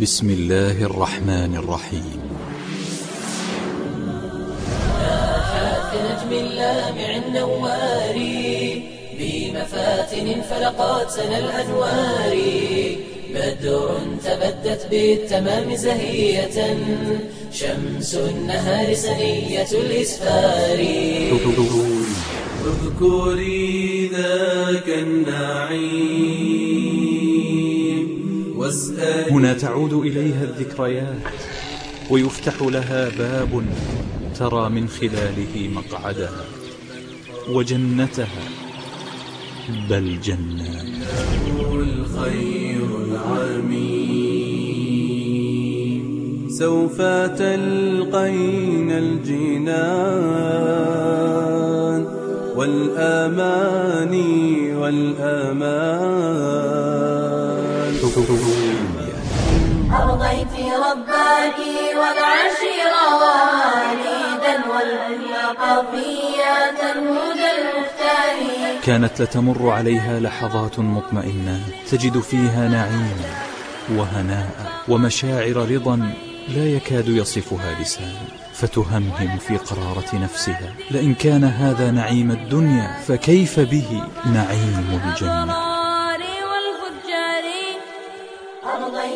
بسم الله الرحمن الرحيم. ناحات نجم اللامع النواري بمفاتن فلقات سنى الأنوار. بدر تبدت بالتمام زهية شمس النهار سنية الإسفار. اذكري ذاك النعيم. هنا تعود إليها الذكريات ويفتح لها باب ترى من خلاله مقعدها وجنتها. بل جنات الخير العميم سوف تلقين الجنان والأماني والأمان. أرضيت ربك والعشير ووالدا والقفيات الهدى المختار كانت لتمر عليها لحظات مطمئنات تجد فيها نعيما وهناء ومشاعر رضا لا يكاد يصفها لسان فتهمهم في قرارة نفسها. لئن كان هذا نعيم الدنيا فكيف به نعيم الجنة؟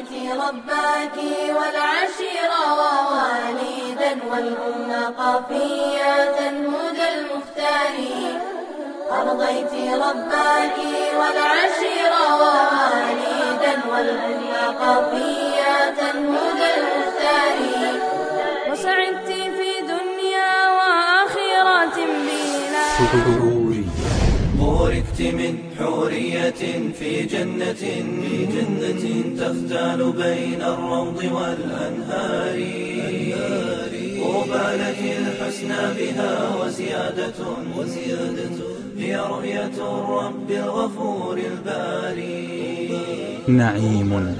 أرضيت ربك والعشير ووالدا والأم قفيات الهدى المختار. أرضيت ربك والعشير ووالدا والأم قفيات الهدى المختار. وسعدت في دنيا وآخرة بلا بوركت من حورية في جنة في جنة تختال بين الروض والأنهار. وبالت الحسنى بها وزيادة وزيادة هي رؤية الرب الغفور الباري. نعيم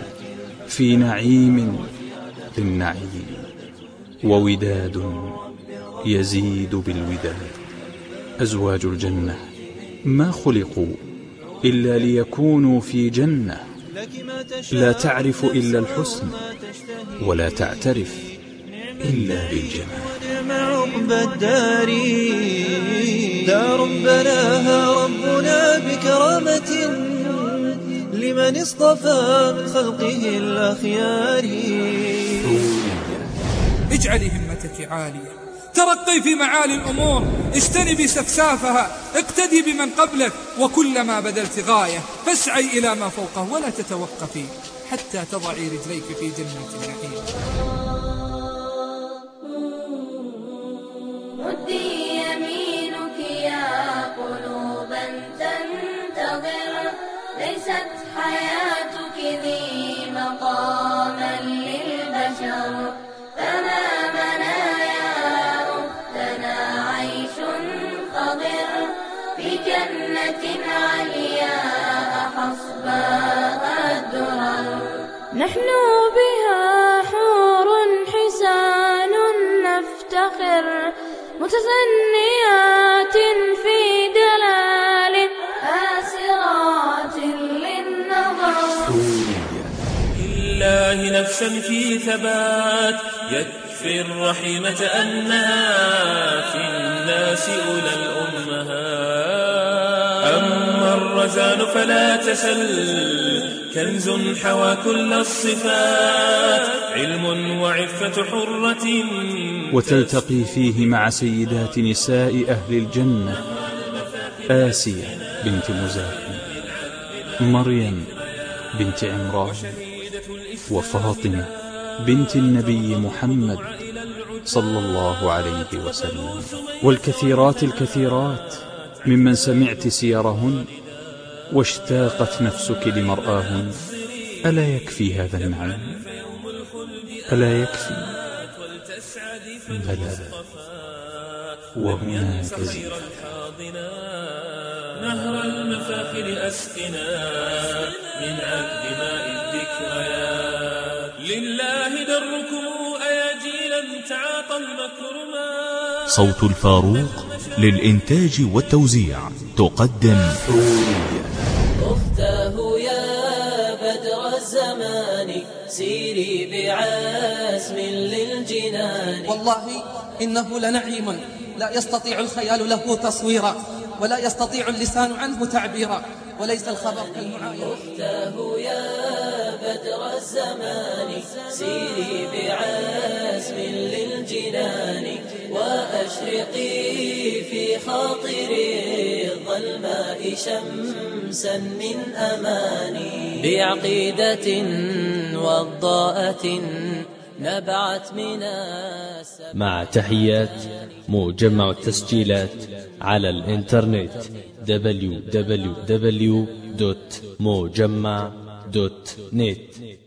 في نعيم للنعيم ووداد يزيد بالوداد أزواج الجنة. ما خلقوا إلا ليكونوا في جنة. لا تعرف إلا الحسن ولا تعترف إلا بالجمال. دار بناها ربنا بكرامة لمن اصطفى من خلقه الأخيار. اجعلي همتك عالية. ترقي في معالي الأمور اجتنبي سفسافها اقتدي بمن قبلك وكلما بذلت غاية فاسعي إلى ما فوقه ولا تتوقفي حتى تضعي رجليك في جنة النعيم جنة الدرر نحن بها حور حسان نفتخر متثنيات في دلال آسرات للنظر. لله نفسا في ثبات يكفي الرحيمة أنها في الناس أولى الأمهات. أما الرزان فلا تسل كنز حوى كل الصفات علم وعفة حرة وتلتقي فيه مع سيدات نساء أهل الجنة آسية بنت مزاحم مريم بنت عمران وفاطمة بنت النبي محمد صلى الله عليه وسلم والكثيرات الكثيرات. ممن سمعت سيرهن واشتاقت نفسك لمرآهن. ألا يكفي هذا النعيم ألا يكفي. بلى. وهناك زيادة. نهر المفاخر أسقنا من عذب ماء الذكريات لله دركم أياجيلا تعاطى المكرمات صوت الفاروق للإنتاج والتوزيع تقدم. أختاه يا بدر الزمان سيري بعزم للجنان. والله إنه لنعيم لا يستطيع الخيال له تصويرا ولا يستطيع اللسان عنه تعبيرا وليس الخبر كالمعايرة أختاه يا بدر الزمان سيري بعزم للجنان. وأشرقي في خاطري الظلماء شمسا من أماني. بعقيدة وضاءة نبعت من مع تحيات مجمع التسجيلات على الإنترنت www.mujamع.net